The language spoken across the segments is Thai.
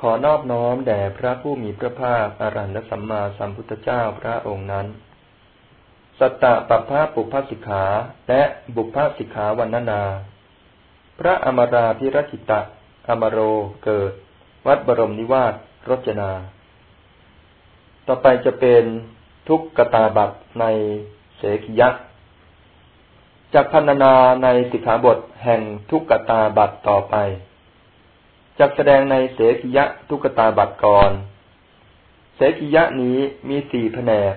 ขอนอบน้อมแด่พระผู้มีพระภาคอรันตสัมมาสัมพุทธเจ้าพระองค์นั้น สัตตะปัพพะปุพพสิกขาและบุพพสิกขาวันนา พระอมราพิรกิตะ อมโรเกิด วัดบรมนิวาสรจนา ต่อไปจะเป็นทุกกตาบัตในเสกิยะจากพันนาในสิกขาบทแห่งทุกกตาบัตต่อไป จักแสดงในเสกิยะทุกตาบัตรก่อนเสกิยะนี้มีสี่แผนก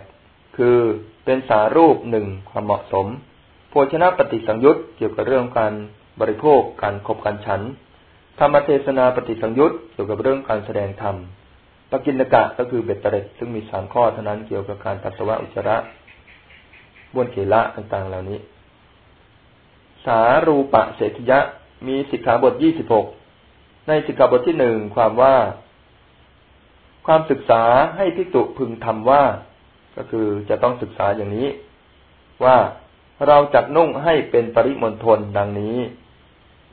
คือเป็นสารูปหนึ่งความเหมาะสม โภชนะปฏิสังยุตเกี่ยวกับเรื่องการบริโภคการขบการฉัน ธรรมเทศนาปฏิสังยุตเกี่ยวกับเรื่องการแสดงธรรมปกินกะก็คือเบ็ดเตร็ดซึ่งมีสามข้อเท่านั้นเกี่ยวกับการปัสสาวะอุจจาระบ้วนเกละต่างๆ เหล่านี้ สารูปะเสกิยะมีสิกขาบทยี่สิบหก ในสิกขาบทที่หนึ่งความว่า ความศึกษาให้พิจุพึงทำว่า ก็คือจะต้องศึกษาอย่างนี้ ว่าเราจัดนุ่งให้เป็นปริมณฑลดังนี้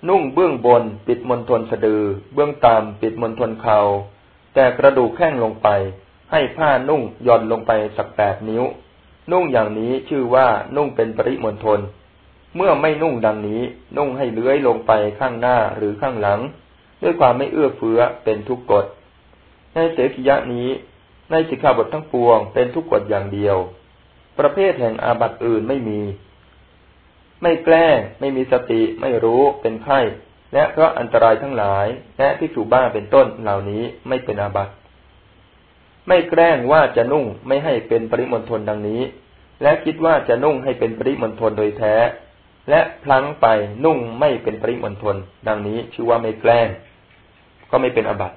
นุ่งเบื้องบนปิดมณฑลสะดือ เบื้องต่ำปิดมณฑลเขา่าแต่กระดูกแข้งลงไป ให้ผ้านุ่งย่อนลงไปสักแปดนิ้ว นุ่งอย่างนี้ชื่อว่านุ่งเป็นปริมณฑลเมื่อไม่นุ่งดังนี้ นุ่งให้เลื้อยลงไปข้างหน้าหรือข้างหลัง ด้วยความไม่เอื้อเฟื้อเป็นทุกกฎ ในเสกิยะนี้ ในสิกขาบททั้งปวงเป็นทุกกฎอย่างเดียว ประเภทแห่งอาบัติอื่นไม่มี ไม่แกล้งไม่มีสติ ไม่รู้เป็นไข้และเพราะอันตรายทั้งหลาย และที่ถูบ้าเป็นต้นเหล่านี้ไม่เป็นอาบัติไม่แกล้งว่าจะนุ่งไม่ให้เป็นปริมณฑลดังนี้ และคิดว่าจะนุ่งให้เป็นปริมณฑลโดยแท้ และพลั้งไปนุ่งไม่เป็นปริมณฑลดังนี้ชื่อว่าไม่แกล้ง ก็ไม่เป็นอบัติ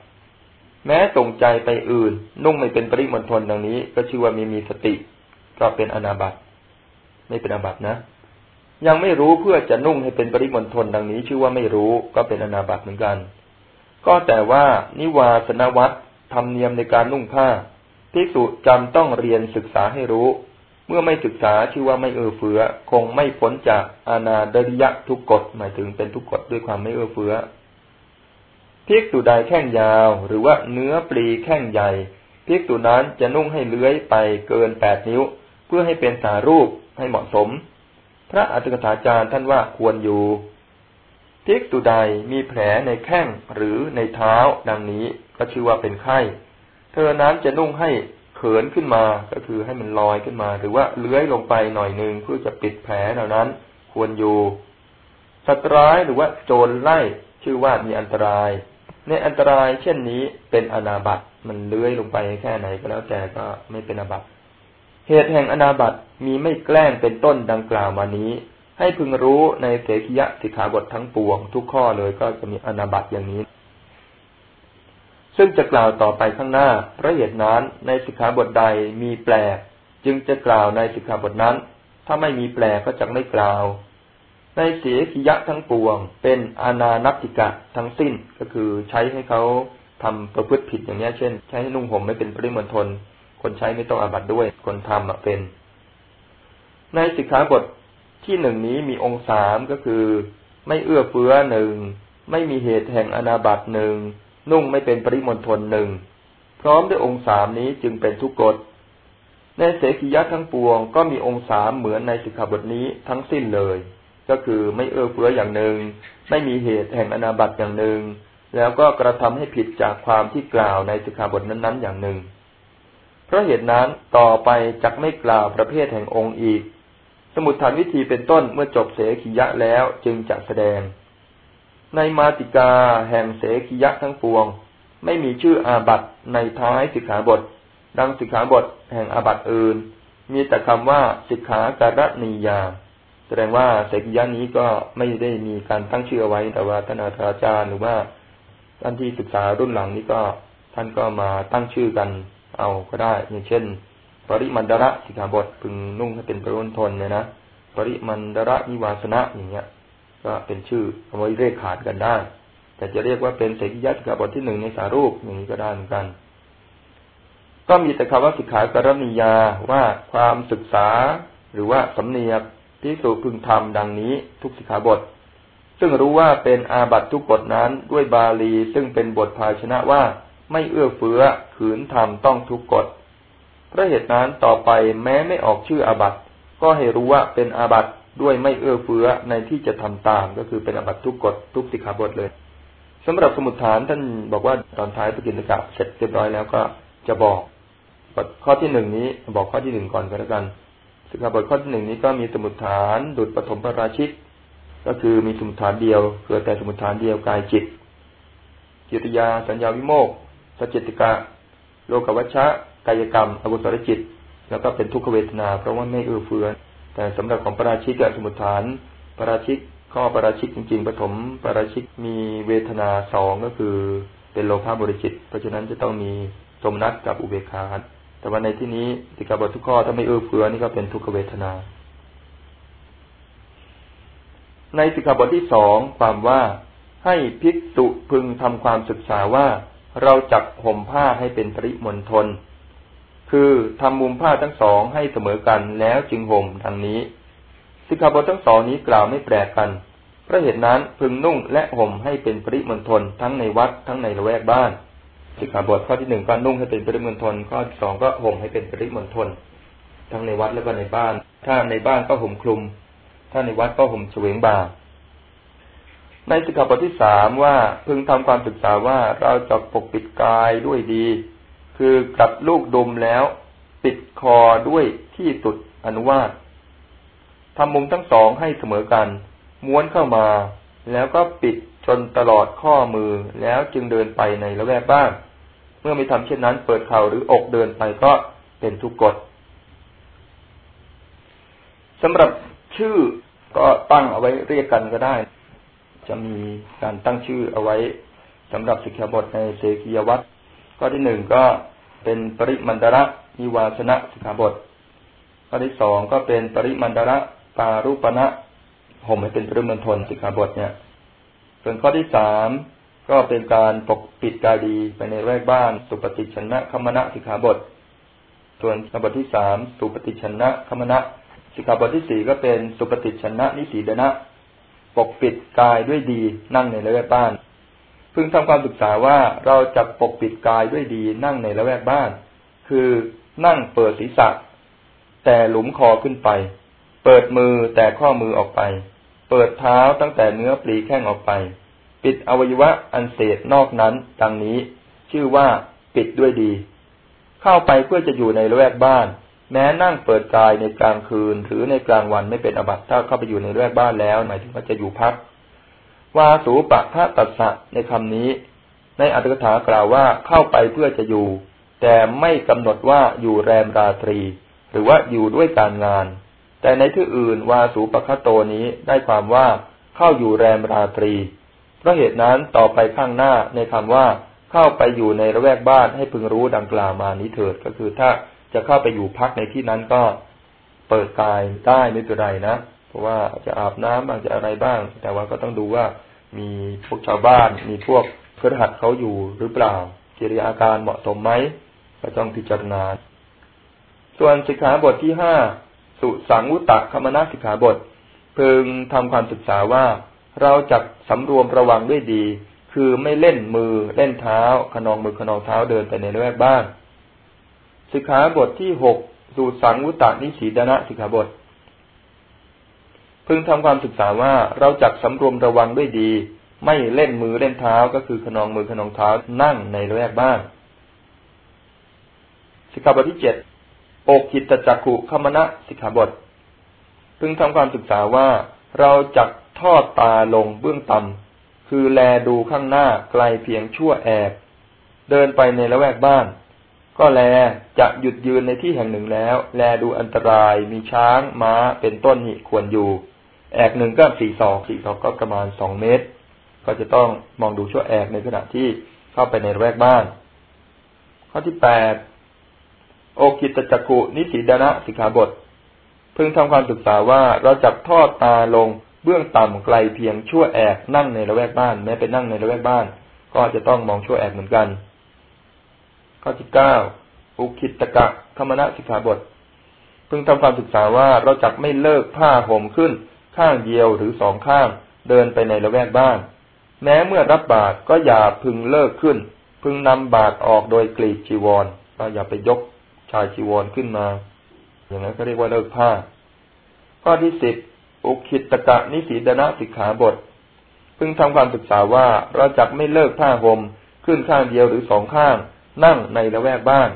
แม้ตรงใจไปอื่น นุ่งไม่เป็นปริมณฑลดังนี้ ก็ชื่อว่ามีมีสติ ก็เป็นอนาบัติไม่เป็นอบัตินะ ยังไม่รู้เพื่อจะนุ่งให้เป็นปริมณฑลดังนี้ ชื่อว่าไม่รู้ก็เป็นอนาบัติเหมือนกัน ก็แต่ว่านิวาสนวัตรรมเนียมในการนุ่งผ้าพิสุจำต้องเรียนศึกษาให้รู้ เมื่อไม่ศึกษาชื่อว่าไม่เอื้อเฟื้อ คงไม่พ้นจากอาณาดริยะทุกกฎหมายถึงเป็นทุกกฎด้วยความไม่เอื้อเฟื้อภิกษุใดแข้งยาว หรือว่าเนื้อปลีแข้งใหญ่ภิกษุนั้นจะนุ่งให้เลื้อยไปเกินแปดนิ้ว เพื่อให้เป็นสารูปให้เหมาะสม พระอัตถกถาจารย์ท่านว่าควรอยู่ภิกษุใดมีแผลในแข้งหรือในเท้าดังนี้ก็ชื่อว่าเป็นไข้ เธอนั้นจะนุ่งให้ เขินขึ้นมาก็คือให้มันลอยขึ้นมา หรือว่าเลื้อยลงไปหน่อยหนึ่งเพื่อจะปิดแผลเหล่านั้น ควรอยู่สัตว์ร้ายหรือว่าโจรไล่ชื่อว่ามีอันตราย ในอันตรายเช่นนี้เป็นอนาบัตมันเลื้อยลงไปแค่ไหนก็แล้วแต่ก็ไม่เป็นอนาบัตเหตุแห่งอนาบัตมีไม่แกล้งเป็นต้นดังกล่าวมานี้ ให้พึงรู้ในเสกิยะสิกขาบททั้งปวง ทุกข้อเลยก็จะมีอนาบัตอย่างนี้ ซึ่งจะกล่าวต่อไปข้างหน้าเพราะเหตุนั้นในสิกขาบทใดมีแปลก จึงจะกล่าวในสิกขาบทนั้น ถ้าไม่มีแปลก็จะไม่กล่าว ในเสียกิยะทั้งปวง เป็นอานานัติกะทั้งสิ้นก็คือใช้ให้เขาทำประพฤติผิดอย่างนี้เช่น ใช้ให้นุ่งห่มไม่เป็นปริมณฑลคนใช้ไม่ต้องอาบัตด้วย คนทำเป็น ในสิกขาบทที่หนึ่งนี้มีองค์สามก็คือ ไม่เอื้อเฟื้อหนึ่งไม่มีเหตุแห่งอนาบัตหนึ่ง นุ่งไม่เป็นปริมณฑลหนึ่งพร้อมด้วยองค์สามนี้จึงเป็นทุกกฎในเสกิยะทั้งปวงก็มีองค์สามเหมือนในสิกขาบทนี้ทั้งสิ้นเลย ก็คือไม่เอื้อเฟื้ออย่างหนึ่ง ไม่มีเหตุแห่งอนาบัตอย่างหนึ่ง แล้วก็กระทำให้ผิดจากความที่กล่าวในสิกขาบทนั้น ๆ อย่างหนึ่ง เพราะเหตุนั้นต่อไปจักไม่กล่าวประเภทแห่งองค์อีก สมุดฐานวิธีเป็นต้นเมื่อจบเสขียะแล้วจึงจะแสดง ในมาติกาแห่งเสขียะทั้งปวง ไม่มีชื่ออาบัตในท้ายสิกขาบท ดังสิกขาบทแห่งอาบัตอื่น มีแต่คำว่าสิกขาการณียา แสดงว่าเสกิยานี้ก็ไม่ได้มีการตั้งชื่อเอาไว้ แต่ว่าท่านอาจารย์หรือว่าท่านที่ศึกษารุ่นหลังนี้ก็ท่านก็มาตั้งชื่อกันเอาก็ได้ อย่างเช่น ปริมันดระสิกขาบทพึงนุ่งให้เป็นปรุนทนเนี่ยนะ ปริมันดระนิวาสนะอย่างเงี้ย ก็เป็นชื่อเอาไว้เรียกขาดกันได้ แต่จะเรียกว่าเป็นเสกิยะสิกขาบทที่หนึ่งในสารูปอย่างนี้ก็ได้เหมือนกัน ก็มีแต่คำว่าสิกขากรณียาว่าความศึกษาหรือว่าสำเนียกพิสูพึงทำดังนี้ทุกสิกขาบท ซึ่งรู้ว่าเป็นอาบัตทุกบทนั้นด้วยบาลีซึ่งเป็นบทภาชนะว่าไม่เอื้อเฟื้อขืนทำต้องทุกกฎเพราะเหตุนั้นต่อไปแม้ไม่ออกชื่ออาบัตก็ให้รู้ว่าเป็นอาบัต ด้วยไม่เอื้อเฟื้อในที่จะทำตามก็คือเป็นอบัตทุกกฎทุกสิกขาบทเลยสำหรับสมุดฐานท่านบอกว่าตอนท้ายปกินกะเสร็จเรียบร้อยแล้วก็จะบอกข้อที่หนึ่งนี้บอกข้อที่หนึ่งก่อนก็แล้วกันสิกขาบทข้อที่หนึ่งนี้ก็มีสมุดฐานดุจปฐมประราชิก ก็คือมีสมุดฐานเดียวเกิดแต่สมุดฐานเดียวกายจิตจิตยาสัญญาวิโมกสจิติกะ โลกวัชชะกายกรรม อกุศลจิต แล้วก็เป็นทุกขเวทนา เพราะว่าไม่เอื้อเฟื้อ แต่สำหรับของปราชิกสมุทฐานปราชิกข้อปราชิกจริงๆปฐมปราชิกมีเวทนาสองก็คือเป็นโลภะบริจิต เพราะฉะนั้นจะต้องมีสมนัตกับอุเบกขาแต่ว่าในที่นี้ติกาบททุกข้อถ้าไม่เอื้อเฟื้อนี่ก็เป็นทุกขเวทนา ในสิกขาบทที่สองความว่าให้ภิกษุพึงทำความศึกษาว่าเราจักห่มผ้าให้เป็นปริมณฑล คือทำมุมผ้าทั้งสองให้เสมอกันแล้วจึงห่มดังนี้สิกขาบททั้งสองนี้กล่าวไม่แปลกกัน เพราะเหตุนั้นพึงนุ่งและห่มให้เป็นปริมณฑลทั้งในวัดทั้งในละแวกบ้านสิกขาบทข้อที่หนึ่งก็นุ่งให้เป็นปริมณฑลข้อที่สองก็ห่มให้เป็นปริมณฑลทั้งในวัดแล้วก็ในบ้าน ถ้าในบ้านก็ห่มคลุม ถ้าในวัดก็ห่มเฉวงบาในสิกขาบทที่สามว่าพึงทำความศึกษาว่าเราจะปกปิดกายด้วยดี คือกัดลูกดมแล้ว ปิดคอด้วยที่ตุดอนุวาตทำมุมทั้งสองให้เสมอกัน ม้วนเข้ามา แล้วก็ปิดจนตลอดข้อมือแล้วจึงเดินไปในละแวกบ้านเมื่อไม่ทำเช่นนั้น เปิดเข่าหรืออกเดินไปก็เป็นทุกกฎสำหรับชื่อก็ตั้งเอาไว้เรียกกันก็ได้ จะมีการตั้งชื่อเอาไว้สำหรับสิกขาบทในเสกียวัตร ข้อที่หนึ่งก็เป็นปริมันดระนิวาสนะสิกขาบท ข้อที่สองก็เป็นปริมันดระปารุปณะห่มให้เป็นปริมันทนสิกขาบทเนี่ย ส่วนข้อที่สามก็เป็นการปกปิดกายดีไปในแวกบ้าน สุปฏิชนะคมณะสิกขาบท ส่วนสิกขาบทที่สามสุปฏิชนะคมณะสิกขาบทที่สี่ก็เป็นสุปฏิชนะนิสีดนะ ปกปิดกายด้วยดีนั่งในแวกบ้าน พึงทำความศึกษาว่าเราจะปกปิดกายด้วยดีนั่งในละแวกบ้าน คือนั่งเปิดศีรษะ แต่หลุมคอขึ้นไป เปิดมือแต่ข้อมือออกไป เปิดเท้าตั้งแต่เนื้อปลีแข้งออกไป ปิดอวัยวะอันเศษนอกนั้นดังนี้ ชื่อว่าปิดด้วยดี เข้าไปเพื่อจะอยู่ในละแวกบ้าน แม้นั่งเปิดกายในกลางคืนหรือในกลางวันไม่เป็นอบัตถ้าเข้าไปอยู่ในละแวกบ้านแล้วหมายถึงว่าจะอยู่พัก วาสูปะทะตัสสะในคำนี้ ในอัตถกถากล่าวว่าเข้าไปเพื่อจะอยู่ แต่ไม่กำหนดว่าอยู่แรมราตรี หรือว่าอยู่ด้วยการงาน แต่ในที่อื่นวาสูปะคโตนี้ได้ความว่าเข้าอยู่แรมราตรีเพราะเหตุนั้นต่อไปข้างหน้าในคำว่าเข้าไปอยู่ในระแวกบ้านให้พึงรู้ดังกล่าวมานี้เถิดก็คือถ้าจะเข้าไปอยู่พักในที่นั้นก็เปิดกายได้ไม่เป็นไรนะ เพราะว่าจะอาบน้ำบ้างจะอะไรบ้าง แต่ว่าก็ต้องดูว่า มีพวกชาวบ้าน มีพวกเพื่อหัดเขาอยู่หรือเปล่า กิริยาการเหมาะสมไหมก็ต้องพิจารณา ส่วนสิกขาบทที่ห้าสุสังวุตะคมนาสิกขาบทพึงทำความศึกษาว่า เราจะสำรวมระวังด้วยดี คือไม่เล่นมือเล่นเท้าขนองมือขนองเท้าเดินไปในแวกบ้านสิกขาบทที่หกสูตรสังวุตานิสีดนะสิกขาบท พึงทำความศึกษาว่าเราจักสำรวมระวังด้วยดี ไม่เล่นมือเล่นเท้าก็คือขนองมือขนองเท้านั่งในแวกบ้านสิกขาบทที่เจ็ดอกจิตจักขุขมณะสิกขาบท พึงทำความศึกษาว่าเราจักทอดตาลงเบื้องต่ำคือแลดูข้างหน้าไกลเพียงชั่วแอบ เดินไปในละแวกบ้าน ก็แลจะหยุดยืนในที่แห่งหนึ่งแล้ว แลดูอันตรายมีช้างม้าเป็นต้นนี่ควรอยู่ แอกหนึ่งก็สี่ศอกสี่ศอกก็ประมาณสองเมตร ก็จะต้องมองดูชั่วแอกในขณะที่เข้าไปในแวกบ้าน ข้อที่แปดโอกิตจักกุนิสิดานะสิกขาบท พึงทำความศึกษาว่าเราจับทอดตาลงเบื้องต่ำไกลเพียงชั่วแอกนั่งในระแวกบ้าน แม้เป็นนั่งในระแวกบ้าน ก็จะต้องมองชั่วแอกเหมือนกัน ข้อที่เก้าอุคิตกะธรรมณะสิกขาบท พึงทำความศึกษาว่าเราจักไม่เลิกผ้าห่มขึ้น ข้างเดียวหรือสองข้างเดินไปในละแวกบ้าน แม้เมื่อรับบาตรก็อย่าพึงเลิกขึ้น พึงนำบาตรออกโดยกรีดจีวรก็อย่าไปยกชายจีวรขึ้นมา อย่างนั้นก็เรียกว่าเลิกผ้า ข้อที่สิบอุคิตกะนิสีดนะสิกขาบท พึงทำความศึกษาว่าเราจักไม่เลิกผ้าห่มขึ้นข้างเดียวหรือสองข้าง นั่งในละแวกบ้าน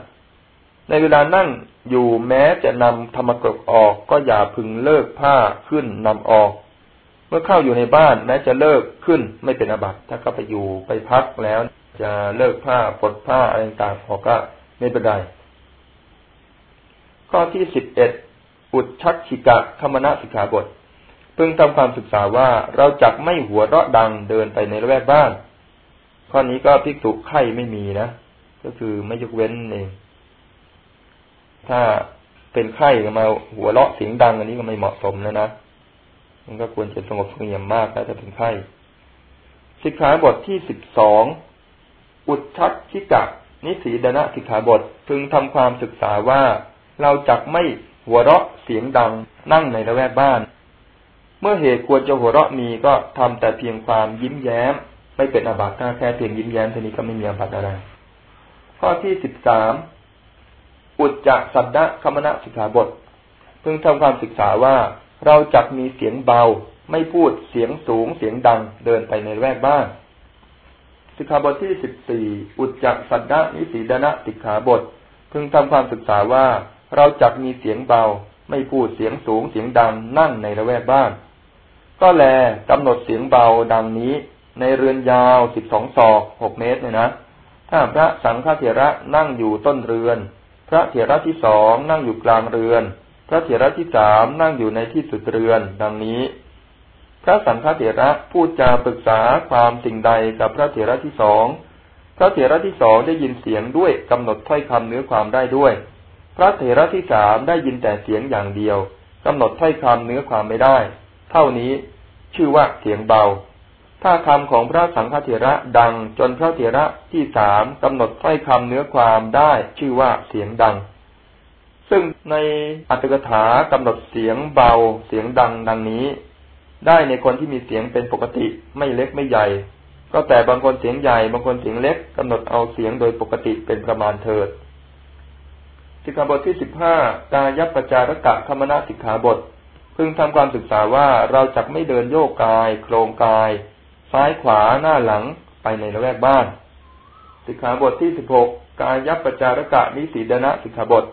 ในเวลานั่ง อยู่แม้จะนำธรรมกรกออกก็อย่าพึงเลิกผ้าขึ้นนำออก เมื่อเข้าอยู่ในบ้านแม้จะเลิกขึ้นไม่เป็นอบัติถ้าก็ไปอยู่ไปพักแล้ว จะเลิกผ้าปลดผ้าอะไรต่างๆออกก็ไม่เป็นไรข้อที่สิบเอ็ดอุดชักชิกะธรรมนาสิกขาบท พึงทำความศึกษาว่าเราจักไม่หัวเราะดังเดินไปในละแวกบ้าน ข้อนี้ก็พิกษุไข่ไม่มีนะ ก็คือไม่ยกเว้นเอง ถ้าเป็นไข้มาหัวเราะเสียงดังอันนี้ก็ไม่เหมาะสมแล้วนะ มันก็ควรจะสงบเสงี่ยมมากถ้าเป็นไข้สิกขาบทที่สิบสองอุดชักชิกะนิสีดนะสิกขาบทพึงทำความศึกษาว่าเราจักไม่หัวเราะเสียงดังนั่งในละแวกบ้าน เมื่อเหตุควรจะหัวเราะมีก็ทำแต่เพียงความยิ้มแย้ม ไม่เป็นอาบัติถ้าแค่เพียงยิ้มแย้มเท่านี้ก็ไม่มีอาบัติอะไรข้อที่สิบสาม อุจจะสัตดะคมณะสิกขาบทเพิ่งทำความศึกษาว่าเราจักมีเสียงเบา ไม่พูดเสียงสูงเสียงดังเดินไปในแวกบ้านสิกขาบทที่สิบสี่อุจจะสัตดะนิสีดนะสิกขาบทเพิ่งทำความศึกษาว่าเราจักมีเสียงเบา ไม่พูดเสียงสูงเสียงดังนั่งในระแวกบ้าน ก็แลกำหนดเสียงเบาดังนี้ ในเรือนยาวสิบสองศอกหกเมตรเนี่ยนะถ้าพระสังฆเถระนั่งอยู่ต้นเรือน พระเถระที่สองนั่งอยู่กลางเรือน พระเถระที่สามนั่งอยู่ในที่สุดเรือน ดังนี้ พระสังฆเถระพูดจาปรึกษาความสิ่งใดกับพระเถระที่สอง พระเถระที่สองได้ยินเสียงด้วยกำหนดถ้อยคำเนื้อความได้ด้วย พระเถระที่สามได้ยินแต่เสียงอย่างเดียวกำหนดถ้อยคำเนื้อความไม่ได้ เท่านี้ชื่อว่าเสียงเบา ถ้าคำของพระสังฆเถระดังจนพระเถระที่สามกำหนดถ้อยคำเนื้อความได้ชื่อว่าเสียงดัง ซึ่งในอัตถกถากำหนดเสียงเบาเสียงดังดังนี้ ได้ในคนที่มีเสียงเป็นปกติไม่เล็กไม่ใหญ่ ก็แต่บางคนเสียงใหญ่บางคนเสียงเล็กกำหนดเอาเสียงโดยปกติเป็นประมาณเถิดสิกขาบทที่สิบห้ากายปจารกะธรรมนาสิกขาบท พึงทำความศึกษาว่าเราจะไม่เดินโยกกาย โครงกาย ซ้ายขวาหน้าหลังไปในละแวกบ้าน สิกขาบทที่สิบหกกายัปจารกะนิสีดนะสิกขาบท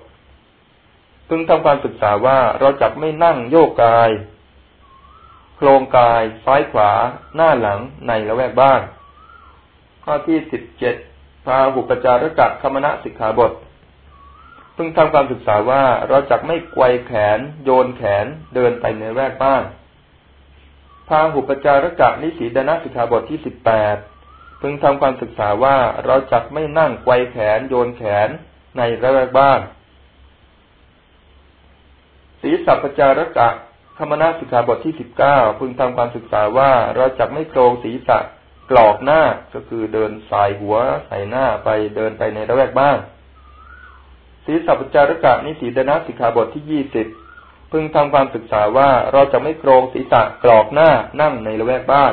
พึงทำความศึกษาว่าเราจะไม่นั่งโยกกาย โครงกาย ซ้ายขวา หน้าหลังในละแวกบ้าน ข้อที่สิบเจ็ดพาหุปจารกะคมณะสิกขาบทพึงทำความศึกษาว่าเราจะไม่ไกวแขน โยนแขนเดินไปในแวกบ้าน พาหุปจารกะนิสีดนะสิกขาบทที่สิบแปดพึงทำความศึกษาว่าเราจะไม่นั่งไกวแขนโยนแขนในระแวกบ้านศีสัพจารกะธรรมนาสิกขาบทที่สิบเก้าพึงทำความศึกษาว่าเราจะไม่โครงศีรษะกรอกหน้าก็คือเดินสายหัวใส่หน้าไปเดินไปในระแวกบ้านศีสัพจารกะนิสีดนะสิกขาบทที่ยี่สิบ พึงทำความศึกษาว่าเราจะไม่โครงศีรษะกรอกหน้านั่งในละแวกบ้าน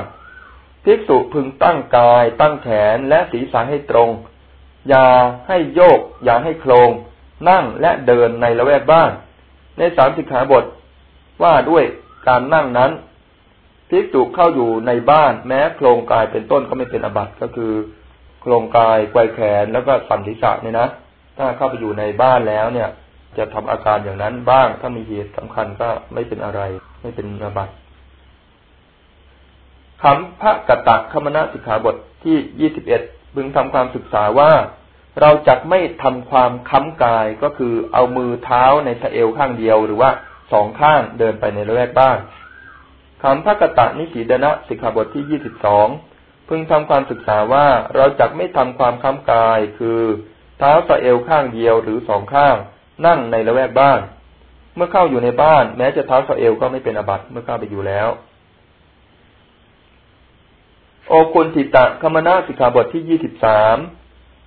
ภิกษุพึงตั้งกาย ตั้งแขนและศีรษะให้ตรง อย่าให้โยก อย่าให้โครง นั่งและเดินในละแวกบ้าน ในสามสิกขาบท ว่าด้วยการนั่งนั้นภิกษุเข้าอยู่ในบ้าน แม้โครงกายเป็นต้นก็ไม่เป็นอบัติก็คือ โครงกายไกวแขนแล้วก็สันศีรษะเนี่ยนะ ถ้าเข้าไปอยู่ในบ้านแล้วเนี่ย จะทำอาการอย่างนั้นบ้าง ถ้ามีเหตุสำคัญก็ไม่เป็นอะไร ไม่เป็นระบัดคำพระกตะคมณสิกขาบทที่ยี่สิบเอ็ดบึงทำความศึกษาว่า เราจะไม่ทำความค้ำกายก็คือเอามือเท้าในสะเอวข้างเดียวหรือว่าสองข้างเดินไปในระแวกบ้านคำพระกตะนิสีดนะสิกขาบทที่ยี่สิบสองพึงทำความศึกษาว่าเราจะไม่ทำความค้ำกาย คือ เท้าสะเอวข้างเดียวหรือสองข้าง นั่งในละแวกบ้าน เมื่อเข้าอยู่ในบ้าน แม้จะเท้าสะเอวก็ไม่เป็นอบัตเมื่อเข้าไปอยู่แล้ว โอคุณติตะคมนาสิกขาบทที่ยี่สิบสาม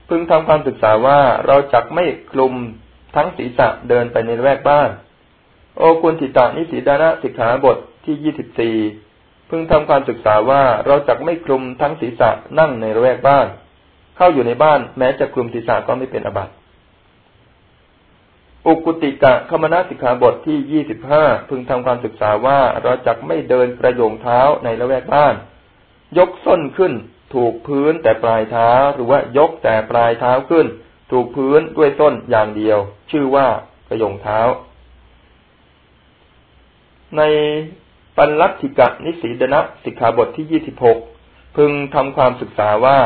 พึงทำความศึกษาว่าเราจักไม่คลุมทั้งศีรษะเดินไปในละแวกบ้าน โอคุณติตะนิสีดานะสิกขาบทที่ยี่สิบสี่พึงทำความศึกษาว่าเราจักไม่คลุมทั้งศีรษะนั่งในละแวกบ้าน เข้าอยู่ในบ้านแม้จะคลุมศีรษะก็ไม่เป็นอบัติ อุกุติกะคมนาสิกขาบทที่ยี่สิบห้าพึงทำความศึกษาว่าเราจักไม่เดินประโยงเท้าในละแวกบ้าน ยกส้นขึ้น ถูกพื้นแต่ปลายเท้าหรือว่ายกแต่ปลายเท้าขึ้น ถูกพื้นด้วยส้นอย่างเดียว ชื่อว่าประโยงเท้า ในปัญลัติกะนิสีดนะสิกขาบทที่ยี่สิบหกพึงทำความศึกษาว่า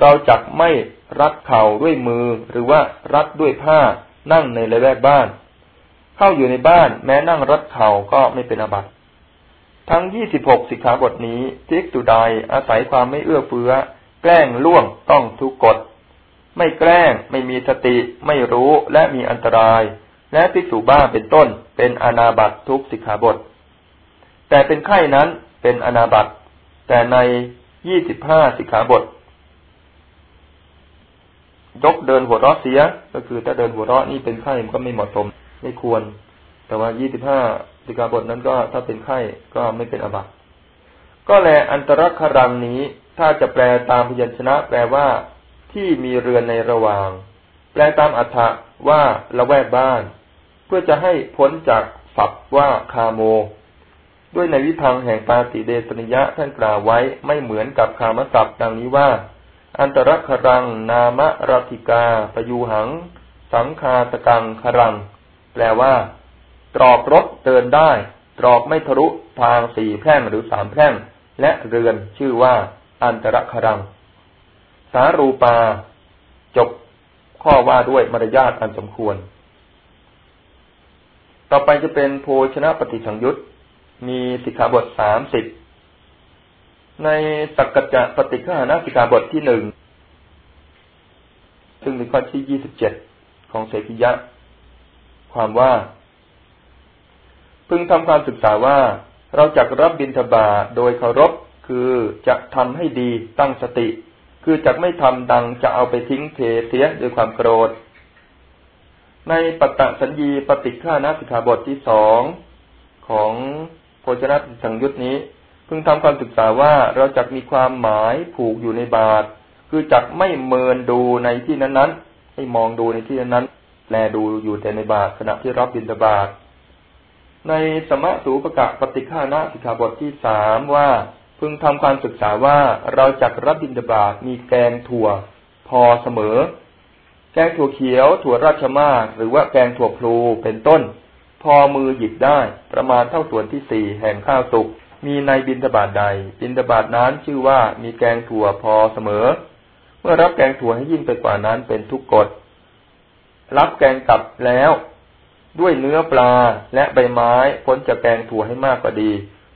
เราจักไม่รัดเข่าด้วยมือหรือว่ารัดด้วยผ้า นั่งในละแวกบ้าน เข้าอยู่ในบ้านแม้นั่งรัดเข่าก็ไม่เป็นอบัติทั้งยี่สิบหกสิกขาบทนี้ทิกตุใดอาศัยความไม่เอื้อเฟื้อ แกล้งล่วงต้องทุกกฎ ไม่แกล้งไม่มีสติ ไม่รู้และมีอันตราย และภิกษุบ้าเป็นต้น เป็นอนาบัตทุกสิกขาบท แต่เป็นไข้นั้นเป็นอนาบัตแต่ในยี่สิบห้าสิกขาบท ยกเดินหัวเราะเสีย ก็คือถ้าเดินหัวเราะนี่เป็นไข้มันก็ไม่เหมาะสม ไม่ควร แต่ว่ายี่สิบห้าสิกาบทนั้นก็ถ้าเป็นไข้ก็ไม่เป็นอบัตก็แลอันตรครังนี้ถ้าจะแปลตามพยัญชนะ แปลว่า ที่มีเรือนในระหว่าง แปลตามอัฏฐะว่าละแวกบ้าน เพื่อจะให้พ้นจากศัพท์ว่าคาโม ด้วยในวิพังแห่งปาติเดสนิยะท่านกล่าวไว้ไม่เหมือนกับคามศัพท์ดังนี้ว่า อันตรครัง นามรติกาปยูหัง สังคาตกังครัง แปลว่า ตรอกรถเดินได้ ตรอกไม่ทะลุทางสี่แพร่งหรือสามแพร่ง และเรือนชื่อว่า อันตรครัง สารูปา จบข้อว่าด้วยมารยาทอันสมควร ต่อไปจะเป็นโพชนะปฏิสังยุตมีสิกขาบทสามสิบ ในสักกัจจะปฏิฆานาสิกาบทที่หนึ่งซึ่งเป็นข้อที่ยี่สิบเจ็ดของเสกิยะ ความว่า พึงทำความศึกษาว่า เราจะรับบิณฑบาโดยเคารพคือจะทำให้ดีตั้งสติ คือจะไม่ทำดังจะเอาไปทิ้งเทเสียด้วยความโกรธ ในปตะสัญญีปฏิฆานาสิกาบทที่สองของโภชนะสังยุตนี้ พึงทำความศึกษาว่าเราจะมีความหมายผูกอยู่ในบาตรคือจักไม่เมินดูในที่นั้นๆให้มองดูในที่นั้นๆแลดูอยู่แต่ในบาตรขณะที่รับบิณฑบาตในสมะสูปกะปฏิฆานะสิกขาบทที่สามว่า พึงทำความศึกษาว่าเราจักรับบิณฑบาตมีแกงถั่ว พอเสมอ แกงถั่วเขียว ถั่วราชมาหรือว่าแกงถั่วพลูเป็นต้น พอมือหยิบได้ ประมาณเท่าส่วนที่สี่แห่งข้าวสุก มีในบินทบาทใด บินทบาทนั้นชื่อว่ามีแกงถั่วพอเสมอ เมื่อรับแกงถั่วให้ยิ่งไปกว่านั้นเป็นทุกกฎ รับแกงกลับแล้ว ด้วยเนื้อปลาและใบไม้พ้นจากแกงถั่วให้มากกว่าดี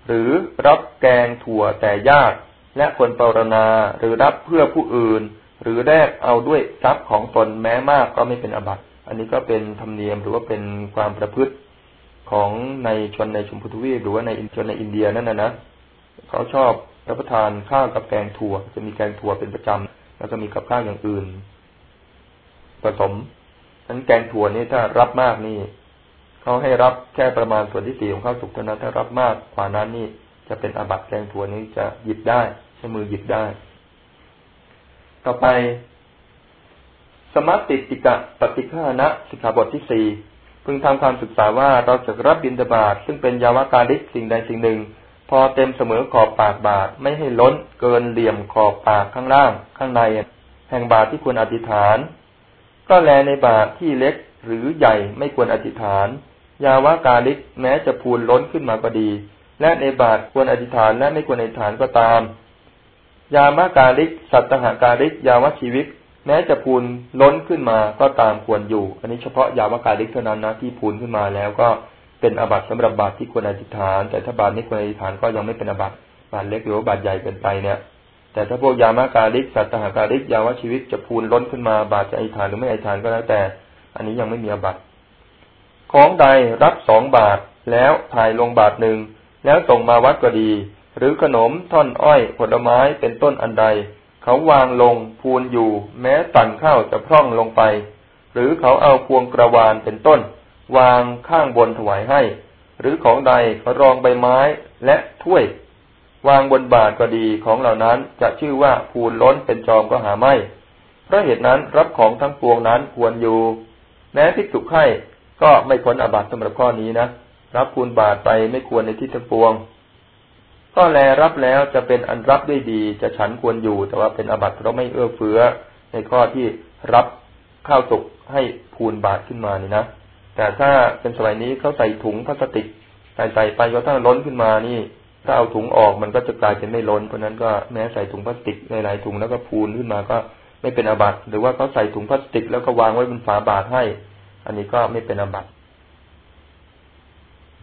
หรือรับแกงถั่วแต่ยาก และคนปรณาหรือรับเพื่อผู้อื่น หรือแลกเอาด้วยทรัพย์ของตนแม้มากก็ไม่เป็นอบัติอันนี้ก็เป็นธรรมเนียมหรือว่าเป็นความประพฤติ ของในชนในชมพูทวีปหรือว่าในชนในอินเดียนั่นนะนะเขาชอบรับประทานข้าวกับแกงถั่ว จะมีแกงถั่วเป็นประจำแล้วก็มีกับข้าวอย่างอื่นผสมนั้นแกงถั่วนี่ถ้ารับมากนี่เขาให้รับแค่ประมาณส่วนที่สี่ของข้าวสุกเท่านั้นถ้ารับมากกว่านั้นนี่จะเป็นอาบัตแกงถั่วนี้จะหยิบได้ใช้มือหยิบได้ ต่อไป สมัติติกะปฏิฆานะสิกขาบทที่สี่ พึงทำความศึกษาว่าเราจะรับบิณฑบาตซึ่งเป็นยาวกาลิกสิ่งใดสิ่งหนึ่ง พอเต็มเสมอขอบปากบาทไม่ให้ล้นเกินเหลี่ยมขอบปากข้างล่าง ข้างใน แห่งบาทที่ควรอธิษฐาน ก็แลในบาทที่เล็กหรือใหญ่ไม่ควรอธิษฐาน ยาวกาลิกแม้จะพูนล้นขึ้นมาก็ดี และในบาทควรอธิษฐานและไม่ควรอธิษฐานก็ตาม ยามากาลิก สัตตหากาลิก ยาวชีวิต แม้จะพูนล้นขึ้นมาก็ตามควรอยู่ อันนี้เฉพาะยาวกาลิกเท่านั้นนะที่พูนขึ้นมาแล้วก็เป็นอบัตสำหรับบาตที่ควรอธิษฐาน แต่ถ้าบาตนี้ควรอธิษฐานก็ยังไม่เป็นอบัตบาตเล็กหรือว่าบาตใหญ่เกินไปเนี่ย แต่ถ้าพวกยามากาลิกสัตตหากาลิกยาวชีวิตจะพูนล้นขึ้นมาบาตจะอธิษฐานหรือไม่อธิษฐานก็แล้วแต่ อันนี้ยังไม่มีอบัตของใดรับสองบาทแล้วถ่ายลงบาทหนึ่งแล้วส่งมาวัดก็ดี หรือขนมท่อนอ้อยผลไม้เป็นต้นอันใด เขาวางลงพูนอยู่ แม้ตันข้าวจะพร่องลงไป หรือเขาเอาพวงกระวานเป็นต้น วางข้างบนถวายให้ หรือของใดเขารองใบไม้และถ้วย วางบนบาทก็ดีของเหล่านั้นจะชื่อว่าพูนล้นเป็นจอมก็หาไม่เพราะเหตุนั้นรับของทั้งปวงนั้นควรอยู่ แม้ภิกษุไข่ก็ไม่พ้นอาบัติสำหรับข้อนี้นะรับคูณบาทไปไม่ควรในที่ทั้งปวง ก็แลรับแล้วจะเป็นอันรับด้วยดี จะฉันควรอยู่ แต่ว่าเป็นอบัติเพราะไม่เอื้อเฟื้อ ในข้อที่รับข้าวสุกให้พูนบาทขึ้นมานี่นะแต่ถ้าเป็นสมัยนี้เขาใส่ถุงพลาสติกใส่ใส่ไปก็ถ้าล้นขึ้นมานี่ ถ้าเอาถุงออกมันก็จะกลายเป็นไม่ล้นเพราะนั้นก็แม้ใส่ถุงพลาสติกหลายๆถุงแล้วก็พูนขึ้นมาก็ไม่เป็นอบัติหรือว่าเขาใส่ถุงพลาสติกแล้วก็วางไว้บนฝาบาทให้ อันนี้ก็ไม่เป็นอบัติ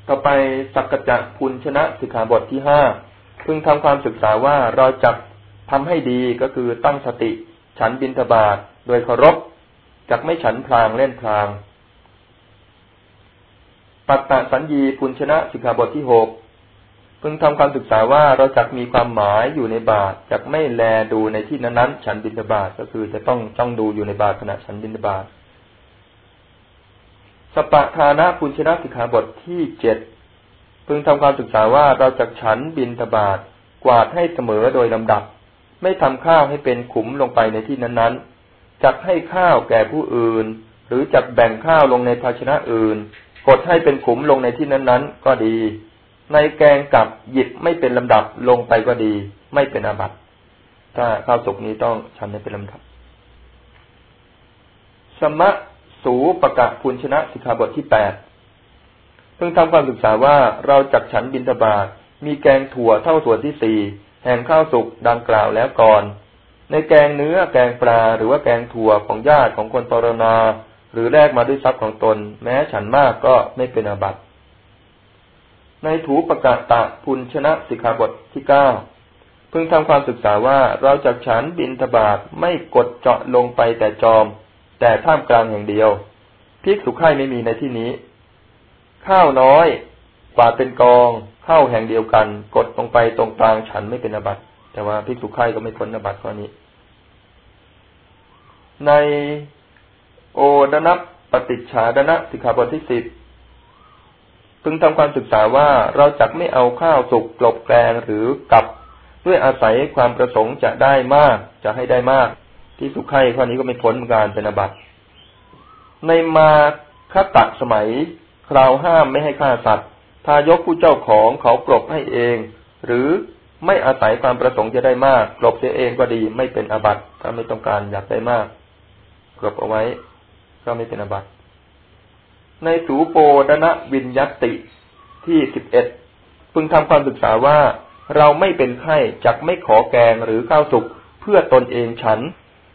ต่อไปสักกจะพุนชนะสิกขาบทที่ห้าพึงทำความศึกษาว่าเราจักทำให้ดีก็คือตั้งสติ ฉันบินทบาทโดยเคารพจักไม่ฉันพลางเล่นพลาง ปัตตสัญญีปุญชนะสิกขาบทที่หกพึงทำความศึกษาว่าเราจักมีความหมายอยู่ในบาทจักไม่แลดูในที่นั้นๆฉันบินทบาทก็คือจะต้องจ้องดูอยู่ในบาทขณะฉันบินทบาท สปะทานะปุญชนะสิกขาบทที่เจ็ดพึงทำความศึกษาว่าเราจักฉันบินทบาทกวาดให้เสมอโดยลำดับ ไม่ทำข้าวให้เป็นขุมลงไปในที่นั้นๆจักให้ข้าวแก่ผู้อื่น หรือจักแบ่งข้าวลงในภาชนะอื่น กดให้เป็นขุมลงในที่นั้นๆ ก็ดี ในแกงกับหยิบไม่เป็นลำดับลงไปก็ดี ไม่เป็นอาบัติถ้าข้าวสุกนี้ต้องชันให้เป็นลำดับ สมะ สูปะกะพุนชนะสิกขาบทที่แปดเพิ่งทำความศึกษาว่าเราจักฉันบินทบาทมีแกงถั่วเท่าส่วนที่สี่แห่งข้าวสุกดังกล่าวแล้วก่อน ในแกงเนื้อแกงปลาหรือว่าแกงถั่วของญาติของคนปรณาหรือแลกมาด้วยทรัพย์ของตน แม้ฉันมากก็ไม่เป็นอาบัติในถูประกาศตะพุนชนะสิกขาบทที่เก้าเพิ่งทำความศึกษาว่าเราจากฉันบินทบาทไม่กดเจาะลงไปแต่จอม แต่ท่ามกลางอย่างเดียวพิกสุขไข่ไม่มีในที่นี้ ข้าวน้อยกว่าเป็นกองข้าวแห่งเดียวกัน กดลงไปตรงกลางฉันไม่เป็นอบัตแต่ว่าพิกสุขไข่ก็ไม่พ้นอบัตข้อนี้ ในโอดนับปฏิชาดนะสิกขาบทที่สิบพึงทำความศึกษาว่าเราจักไม่เอาข้าวสุกกลบแกงหรือกับ ด้วยอาศัยความประสงค์จะได้มากจะให้ได้มาก ที่สุขไข่ข้อนี้ก็ไม่พ้นการเป็นอบัติในมาคตัสมัย คราวห้ามไม่ให้ฆ่าสัตว์ ทายกผู้เจ้าของเขากลบให้เอง หรือไม่อาศัยความประสงค์จะได้มากกลบเสียเองก็ดีไม่เป็นอบัติถ้าไม่ต้องการอยากได้มากกลบเอาไว้ ก็ไม่เป็นอบัติในสูโปดนะวินยติที่สิบเอ็ดพึงทำความศึกษาว่า เราไม่เป็นไข้จักไม่ขอแกงหรือข้าวสุกเพื่อตนเองฉัน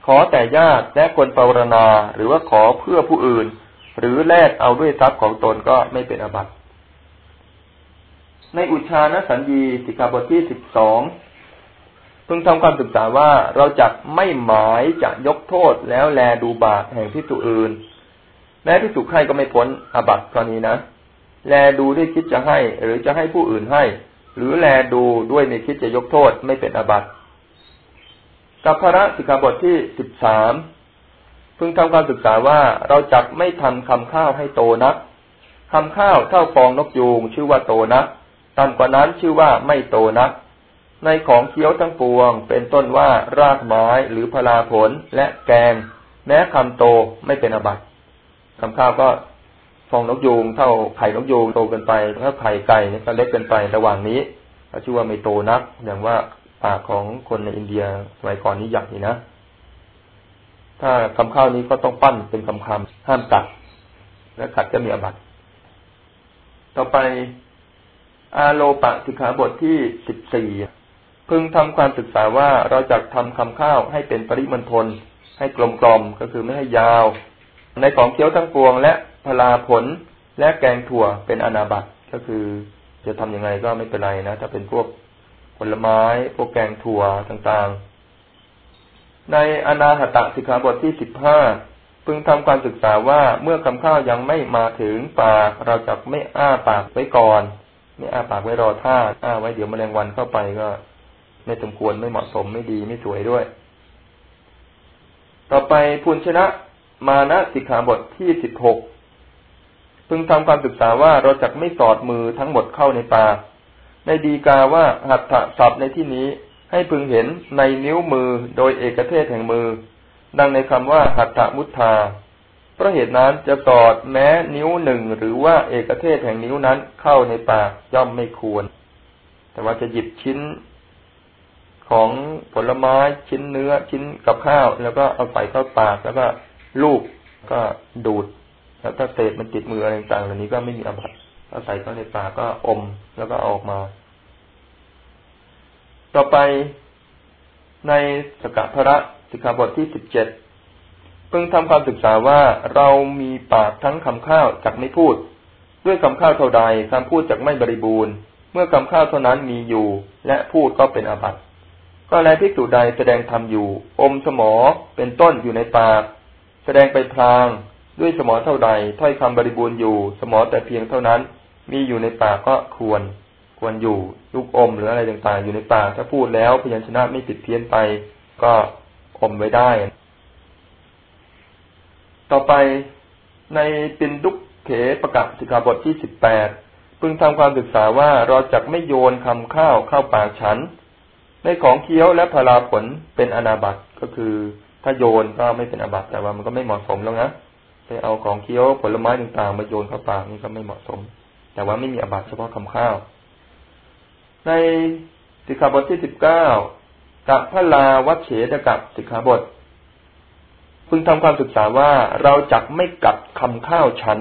ขอแต่ญาติและคนปรารณาหรือว่าขอเพื่อผู้อื่น หรือแลกเอาด้วยทรัพย์ของตนก็ไม่เป็นอบัติ ในอุชานสัญญีสิกขาบทที่สิบสองพึงทำความศึกษาว่าเราจะไม่หมายจะยกโทษแล้วแลดูบาปแห่งพิสุอื่นแม้พิสุใครก็ไม่พ้นอบัติกรณีนะ แลดูด้วยคิดจะให้ หรือจะให้ผู้อื่นให้ หรือแลดูด้วยในคิดจะยกโทษไม่เป็นอบัติ กับพระสิกขาบทที่สิบสามพึงทำความศึกษาว่าเราจักไม่ทำคำข้าวให้โตนักคำข้าวเท่าฟองนกยูงชื่อว่าโตนักต่ำกว่านั้นชื่อว่าไม่โตนัก ในของเคี้ยวทั้งปวง เป็นต้นว่ารากไม้หรือพลาผลและแกง แม้คำโตไม่เป็นอบัตคำข้าวก็ฟองนกยูงเท่าไข่นกยูงโตเกินไปถ้าไข่ไก่เนี่ยก็เล็กเกินไประหว่างนี้ก็ชื่อว่าไม่โตนักอย่างว่า ปากของคนในอินเดียสมัยก่อนนี้ใหญ่นะ ถ้าคำข้าวนี้ก็ต้องปั้นเป็นคำคำห้ามตัด และขัดก็มีอบัตต่อไปอาโลปะสิกขาบทที่สิบสี่พึงทำความศึกษาว่าเราจะทำคำข้าวให้เป็นปริมณฑลให้กลมกลมก็คือไม่ให้ยาว ในของเคี้ยวทั้งปวง และพลาผลและแกงถั่วเป็นอนาบัตก็คือจะทํำยังไงก็ไม่เป็นไรนะ ถ้าเป็นพวก ผลไม้พวกแกงถั่วต่างๆ ในอนาหตะสิกขาบทที่สิบห้าพึงทำความศึกษาว่าเมื่อคำข้าวยังไม่มาถึงปากเราจะไม่อ้าปากไว้ก่อน ไม่อ้าปากไว้รอท่าอ้าไว้เดี๋ยวมแมลงวันเข้าไปก็ ไม่สมควรไม่เหมาะสมไม่ดีไม่สวยด้วย ต่อไปพุนชนะมานะสิกขาบทที่สิบหกพึงทำความศึกษาว่าเราจะไม่สอดมือทั้งหมดเข้าในปาก ในดีกาว่าหัตถศัพท์ในที่นี้ให้พึงเห็นในนิ้วมือโดยเอกเทศแห่งมือ ดังในคำว่าหัตถมุทธาเพราะเหตุนั้นจะสอดแม้นิ้วหนึ่งหรือว่าเอกเทศแห่งนิ้วนั้นเข้าในปากย่อมไม่ควร แต่ว่าจะหยิบชิ้นของผลไม้ชิ้นเนื้อชิ้นกับข้าว แล้วก็เอาใส่เข้าปากแล้วก็ลูกก็ดูด แล้วถ้าเศษมันติดมืออะไรต่างๆเหล่านี้ก็ไม่มีอบัต ถ้าใส่เข้าในปากก็อมแล้วก็ออกมา ต่อไปในสกพระสิกขาบทที่สิบเจ็ดเพิ่งทำความศึกษาว่าเรามีปากทั้งคำข้าวจักไม่พูด ด้วยคำข้าวเท่าใดคำพูดจักไม่บริบูรณ์ เมื่อคำข้าวเท่านั้นมีอยู่ และพูดก็เป็นอาบัติก็แลพิกษุใดแสดงธรรมอยู่ อมสมอเป็นต้นอยู่ในปาก แสดงไปพลาง ด้วยสมอเท่าใดถ้อยคำบริบูรณ์อยู่ สมอแต่เพียงเท่านั้น มีอยู่ในปากก็ควร ควรอยู่ลูกอมหรืออะไรต่างๆ อยู่ในปากถ้าพูดแล้วพยัญชนะไม่ติดเพี้ยนไป ก็อมไว้ได้ ต่อไปในปินดุกเขประกาศสิกขาบทที่สิบแปดพึงทำความศึกษาว่าเราจะไม่โยนคำข้าวเข้าปากฉัน ในของเคี้ยวและพลาผลเป็นอนาบัตก็คือถ้าโยนก็ไม่เป็นอาบัตแต่ว่ามันก็ไม่เหมาะสมแล้วนะไปเอาของเคี้ยวผลไม้ต่างๆมาโยนเข้าปากนี่ก็ไม่เหมาะสม แต่ว่าไม่มีอบัตเฉพาะคำข้าว ในสิกขาบทที่สิบเก้ากับพระลาวัชเฉดกับสิกขาบท พึงทำความศึกษาว่าเราจักไม่กัดคำข้าวฉัน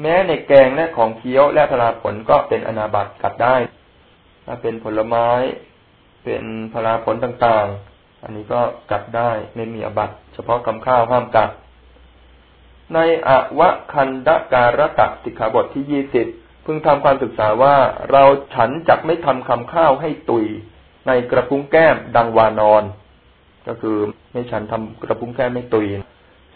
แม้ในแกงและของเคี้ยวและพลาผลก็เป็นอนาบัตกัดได้ ถ้าเป็นผลไม้ เป็นพลาผลต่างๆ อันนี้ก็กัดได้ไม่มีอบัตเฉพาะคำข้าวห้ามกัด ในอวคันดการะกะสิกขาบทที่ยี่สิบพึงทำความศึกษาว่า เราฉันจักไม่ทำคำข้าวให้ตุย ในกระพุ้งแก้มดังวานอน ก็คือไม่ฉันทำกระพุ้งแก้มไม่ตุย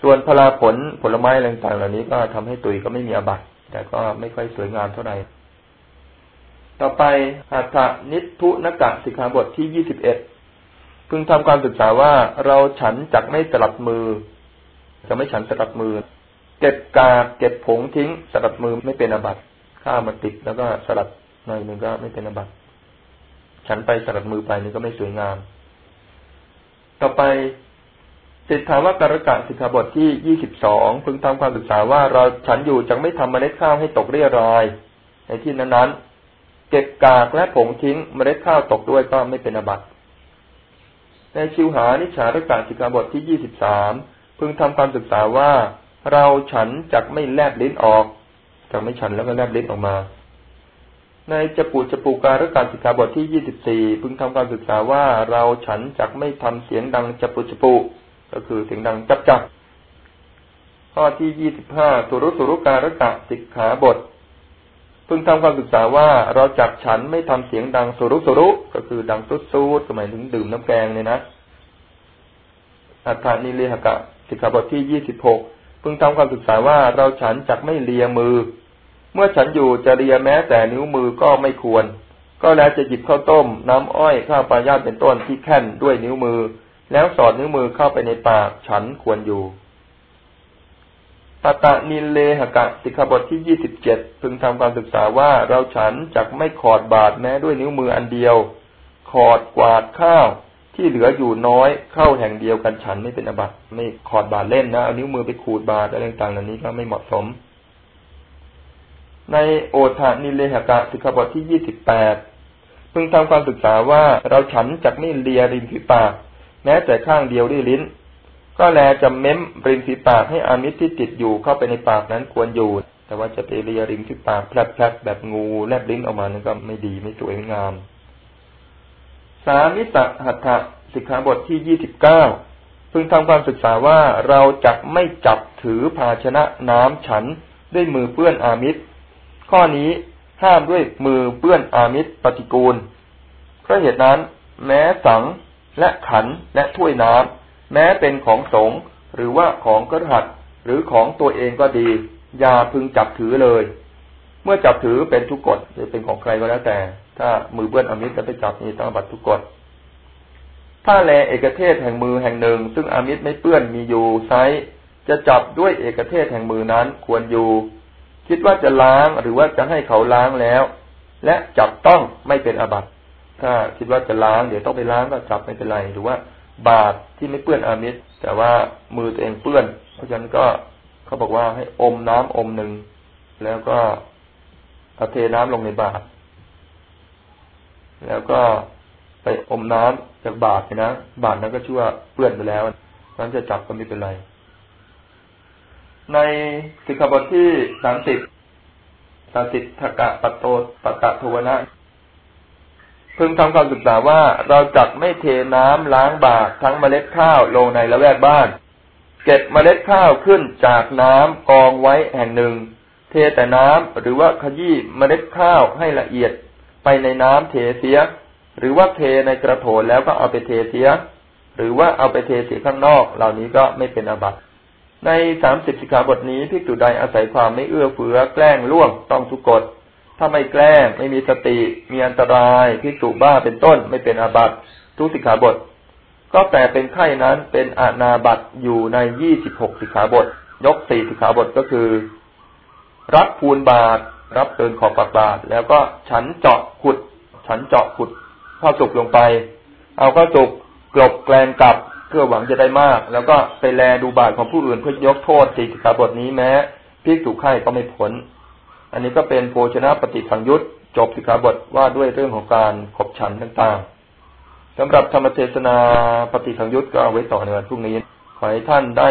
ส่วนพลาผลผลไม้ต่างๆเหล่านี้ก็ทำให้ตุยก็ไม่มีอบัตแต่ก็ไม่ค่อยสวยงามเท่าไหร่ต่อไปหัตนิทุนกะสิกขาบทที่ยี่สิบเอ็ดพึงทำความศึกษาว่าเราฉันจักไม่สลัดมือ จะไม่ฉันสลัดมือ เก็บกาเก็บผงทิ้ง สลัดมือไม่เป็นอบัตข้ามาติดแล้วก็สลัดหน่อยหนึ่งก็ไม่เป็นอบัตฉันไปสลัดมือไปนี่ก็ไม่สวยงาม ต่อไปสิทธาวการกะสิกขาบทที่ยี่สิบสองพึงทำความศึกษาว่าเราฉันอยู่จังไม่ทำเมล็ดข้าวให้ตกเรียรายในที่นั้นเก็บกากและผงทิ้งเมล็ดข้าวตกด้วยก็ไม่เป็นอบัติในชิวหานิชารกาสิกาบทที่ยี่สิบสามพึงทำความศึกษาว่า เราฉันจักไม่แลบลิ้นออกจักไม่ฉันแล้วก็แลบลิ้นออกมา ในจปูจปูการกาสิกาบทที่ยี่สิบสี่พึงทำความศึกษาว่าเราฉันจักไม่ทำเสียงดังจปูจปูก็คือเสียงดังจับจับข้อที่ยี่สิบห้าสุรุสุรุการกะสิกขาบท พึงทำความศึกษาว่าเราจับฉันไม่ทำเสียงดังสุรุสุรุก็คือดังซุดซูดหมายถึงดื่มน้ำแกงเนี่ยนะอัฏฐานิเลหกะ สิกขาบทที่ยี่สิบหก พึงทำความศึกษาว่าเราฉันจักไม่เลียมือ เมื่อฉันอยู่จะเลียแม้แต่นิ้วมือก็ไม่ควร ก็แล้วจะหยิบข้าวต้ม น้ำอ้อยข้าวปลายาตเป็นต้นที่แค่นด้วยนิ้วมือ แล้วสอดนิ้วมือเข้าไปในปากฉันควรอยู่ปตะนิเลหกะสิกขาบทที่ยี่สิบเจ็ดพึงทำความศึกษาว่าเราฉันจักไม่ขอดบาดแม้ด้วยนิ้วมืออันเดียว ขอดกวาดข้าว ที่เหลืออยู่น้อยเข้าแห่งเดียวกันฉันไม่เป็นอบัตไม่ขอดบาดเล่นนะเอานิ้วมือไปขูดบาดอะไรต่างๆเหล่านี้ก็ไม่เหมาะสม ในโอทานิเลหกะสิกขาบทที่ยี่สิบแปดพึงทำความศึกษาว่าเราฉันจักไม่เลียริมฝีปาก แม้แต่ข้างเดียวด้วยลิ้น ก็แลจะเม้มริมฝีปากให้อามิตรที่ติดอยู่เข้าไปในปากนั้นควรอยู่ แต่ว่าจะไปเลียริมฝีปากแผลบๆแบบงูแลบลิ้นออกมานั้นก็ไม่ดีไม่สวยไม่งาม สามิตะหัตถสิกขาบทที่ยี่สิบเก้าพึงทำความศึกษาว่าเราจะไม่จับถือภาชนะน้ำฉันด้วยมือเปื้อนอามิตร ข้อนี้ห้ามด้วยมือเปื้อนอามิตรปฏิกูล เพราะเหตุนั้น แม้สังและขันและถ้วยน้ำแม้เป็นของสงหรือว่าของกระหัดหรือของตัวเองก็ดี อย่าพึงจับถือเลย เมื่อจับถือเป็นทุกกฎจะเป็นของใครก็แล้วแต่ ถ้ามือเบื้อนอมิตรจะไปจับนี่ต้องบัตรทุกกฎถ้าแลเอกเทศแห่งมือแห่งหนึ่ง ซึ่งอมิตรไม่เปื้อนมีอยู่ไซจะจับด้วยเอกเทศแห่งมือนั้นควรอยู่ คิดว่าจะล้างหรือว่าจะให้เขาล้างแล้ว และจับต้องไม่เป็นอบัตถ้าคิดว่าจะล้างเดี๋ยวต้องไปล้างก็จับไม่เป็นไรหรือว่าบาตรที่ไม่เปื้อนอามิตรแต่ว่ามือตัวเองเปื้อน เพราะฉะนั้นก็เขาบอกว่าให้อมน้ำอมหนึ่งแล้วก็เอาเทน้ำลงในบาตร แล้วก็ไปอมน้ำจากบาตรนะบาตรนั้นก็ชื่อว่าเปื้อนไปแล้วนั้นจะจับก็ไม่เป็นไร ในสิกขาบทที่สามสิบสาสิทธกะปัตโตปตะทวนะพึงทำความศึกษาว่าเราจักไม่เทน้ำล้างบาตรทั้งเมล็ดข้าวลงในละแวกบ้าน เก็บเมล็ดข้าวขึ้นจากน้ำกองไว้แห่งหนึ่ง เทแต่น้ำหรือว่าขยี้เมล็ดข้าวให้ละเอียด ไปในน้ำเทเสีย หรือว่าเทในกระโถนแล้วก็เอาไปเทเสีย หรือว่าเอาไปเทเสียข้างนอก เหล่านี้ก็ไม่เป็นอาบัติในสามสิบสิกขาบทนี้พิกตุใดอาศัยความไม่เอื้อเฟื้อแกล้งล่วงต้องทุกกฎถ้าไม่แกล้งไม่มีสติ มีอันตรายพิกตุบ้าเป็นต้นไม่เป็นอาบัติทุกสิกขาบท ก็แต่เป็นไข้นั้นเป็นอาณาบัตอยู่ในยี่สิบหกสิกขาบท ยกสี่สิกขาบทก็คือ รับพูนบาท รับเกินขอบปากบาท แล้วก็ฉันเจาะขุด ฉันเจาะขุดข้าวสุกลงไป เอาข้าวสุกกลบแกลงกลับเพื่อหวังจะได้มาก แล้วก็ไปแลดูบาทของผู้อื่นเพื่อยกโทษสิกขาบทนี้แม้พิกตุไข่ก็ไม่พ้นอันนี้ก็เป็นโภชนะปฏิสังยุตจบสิกขาบทว่าด้วยเรื่องของการขบฉันต่างๆสำหรับธรรมเทศนาปฏิสังยุตก็เอาไว้ต่อในวันพรุ่งนี้ ขอให้ท่านได้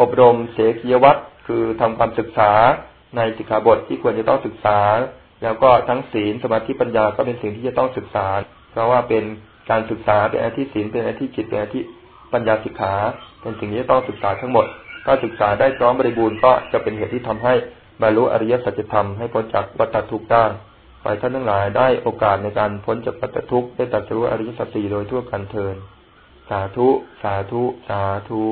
อบรมเสกียวัตรคือทำความศึกษา ในสิกขาบทที่ควรจะต้องศึกษา แล้วก็ทั้งศีลสมาธิปัญญาก็เป็นสิ่งที่จะต้องศึกษา เพราะว่าเป็นการศึกษาเป็นอาทิศีลเป็นอาทิจิตเป็นอาทิปัญญาสิกขาเป็นสิ่งที่จะต้องศึกษาทั้งหมด ถ้าศึกษาได้พร้อมบริบูรณ์ก็จะเป็นเหตุที่ทำให้บรรลุอริยสัจธรรมให้พ้นจากวัฏทุกข์ได้ไปท่านทั้งหลายได้โอกาสในการพ้นจากวัฏทุกข์ได้ตัดสู้อริยสัจสี่โดยทั่วกันเทิน สาธุ สาธุ สาธุ